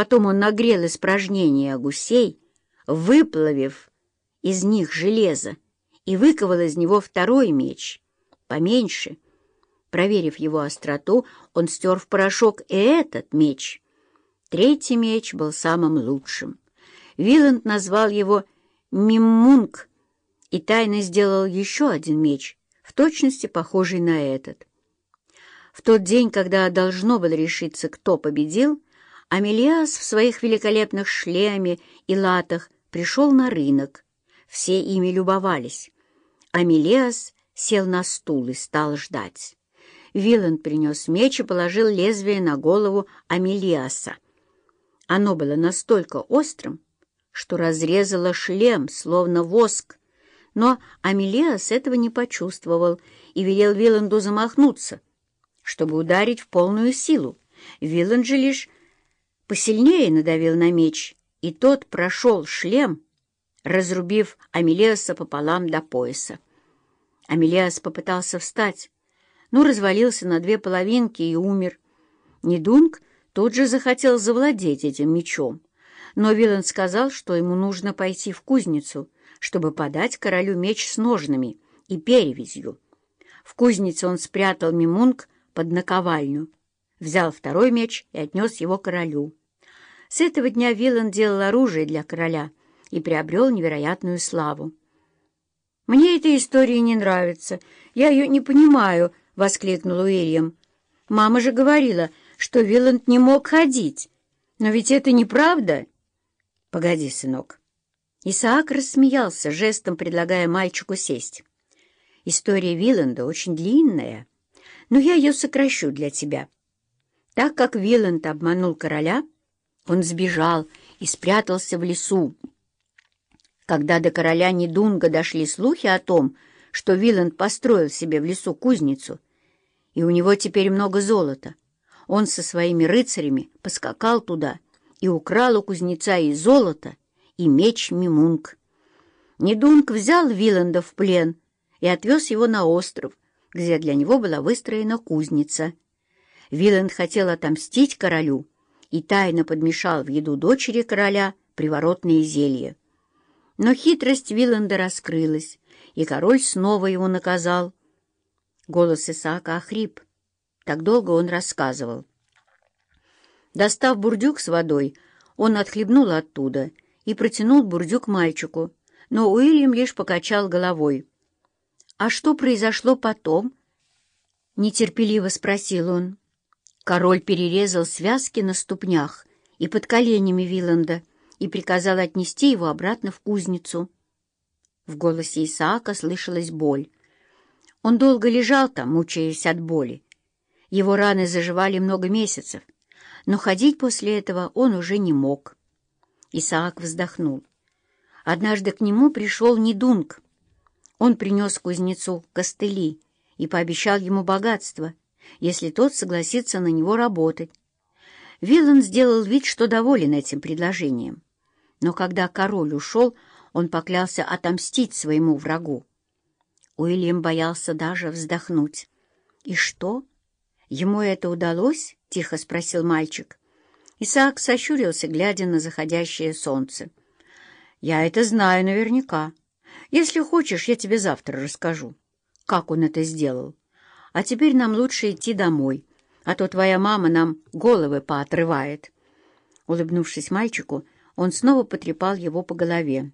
Потом он нагрел испражнения гусей, выплавив из них железо, и выковал из него второй меч, поменьше. Проверив его остроту, он стер в порошок и этот меч. Третий меч был самым лучшим. Виланд назвал его «Миммунг» и тайно сделал еще один меч, в точности похожий на этот. В тот день, когда должно было решиться, кто победил, Амелиас в своих великолепных шлеме и латах пришел на рынок. Все ими любовались. Амелиас сел на стул и стал ждать. Виланд принес меч и положил лезвие на голову Амелиаса. Оно было настолько острым, что разрезало шлем, словно воск. Но Амелиас этого не почувствовал и велел Виланду замахнуться, чтобы ударить в полную силу. Виланд же лишь посильнее надавил на меч, и тот прошел шлем, разрубив Амелиаса пополам до пояса. Амелиас попытался встать, но развалился на две половинки и умер. Недунг тут же захотел завладеть этим мечом, но Вилан сказал, что ему нужно пойти в кузницу, чтобы подать королю меч с ножнами и перевязью. В кузнице он спрятал Мимунг под наковальню, взял второй меч и отнес его королю. С этого дня Вилан делал оружие для короля и приобрел невероятную славу. «Мне эта история не нравится. Я ее не понимаю», — воскликнул Уильям. «Мама же говорила, что Виланд не мог ходить. Но ведь это неправда». «Погоди, сынок». Исаак рассмеялся, жестом предлагая мальчику сесть. «История Виланда очень длинная, но я ее сокращу для тебя. Так как Виланд обманул короля, — он сбежал и спрятался в лесу. Когда до короля Недунга дошли слухи о том, что Виланд построил себе в лесу кузницу, и у него теперь много золота, он со своими рыцарями поскакал туда и украл у кузнеца и золото, и меч Мимунг. Недунг взял Виланда в плен и отвез его на остров, где для него была выстроена кузница. Виланд хотел отомстить королю, и тайно подмешал в еду дочери короля приворотные зелья. Но хитрость Виланда раскрылась, и король снова его наказал. Голос Исаака охрип. Так долго он рассказывал. Достав бурдюк с водой, он отхлебнул оттуда и протянул бурдюк мальчику, но Уильям лишь покачал головой. «А что произошло потом?» — нетерпеливо спросил он. Король перерезал связки на ступнях и под коленями Виланда и приказал отнести его обратно в кузницу. В голосе Исаака слышалась боль. Он долго лежал там, мучаясь от боли. Его раны заживали много месяцев, но ходить после этого он уже не мог. Исаак вздохнул. Однажды к нему пришел Недунг. Он принес кузнецу костыли и пообещал ему богатство — если тот согласится на него работать. Виллан сделал вид, что доволен этим предложением. Но когда король ушел, он поклялся отомстить своему врагу. Уильям боялся даже вздохнуть. «И что? Ему это удалось?» — тихо спросил мальчик. Исаак сощурился, глядя на заходящее солнце. «Я это знаю наверняка. Если хочешь, я тебе завтра расскажу, как он это сделал. А теперь нам лучше идти домой, а то твоя мама нам головы поотрывает». Улыбнувшись мальчику, он снова потрепал его по голове.